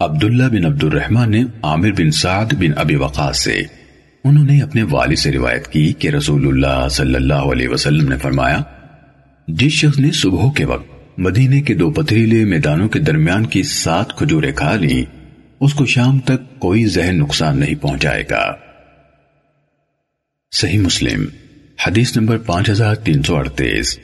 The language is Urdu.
عبداللہ بن عبد الرحمن نے عامر بن سعد بن ابی وقاص سے انہوں نے اپنے والد سے روایت کی کہ رسول اللہ صلی اللہ علیہ وسلم نے فرمایا، جس شخص نے صبح کے وقت مدینے کے دو پتھریلے میدانوں کے درمیان کی سات کھجوریں کھا لی اس کو شام تک کوئی ذہن نقصان نہیں پہنچائے گا۔ صحیح مسلم، حدیث نمبر پانچ ہزار تین سو اڑتیس۔